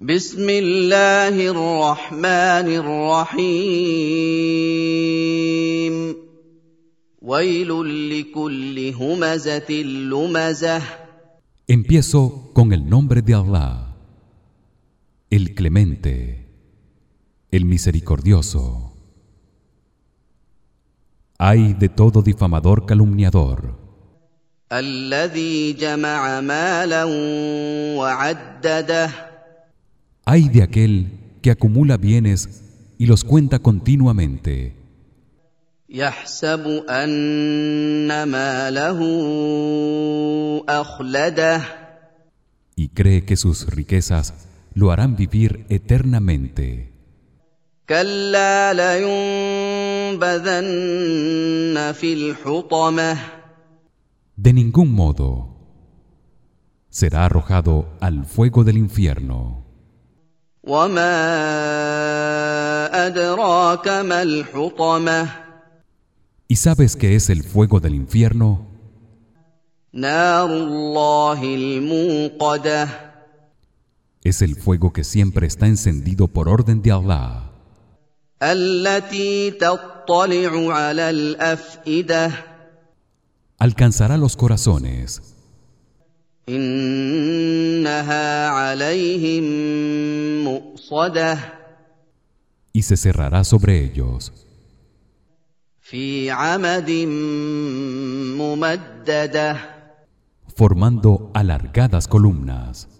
بسم الله الرحمن الرحيم ويل لكل همزة لمزة Empiezo con el nombre de Allah, el Clemente, el Misericordioso. Hay de todo difamador calumniador, الذي جمع مالا وعدده hay de aquel que acumula bienes y los cuenta continuamente, يحسب أن ماله أخلده y cree que sus riquezas lo harán vivir eternamente. كلا لينبذن في الحطمة De ningún modo será arrojado al fuego del infierno. ¿Y sabes qué es el fuego del infierno? Es el fuego que siempre está encendido por orden de Allah. Alcanzará los corazones. Y se cerrará sobre ellos. Formando alargadas columnas.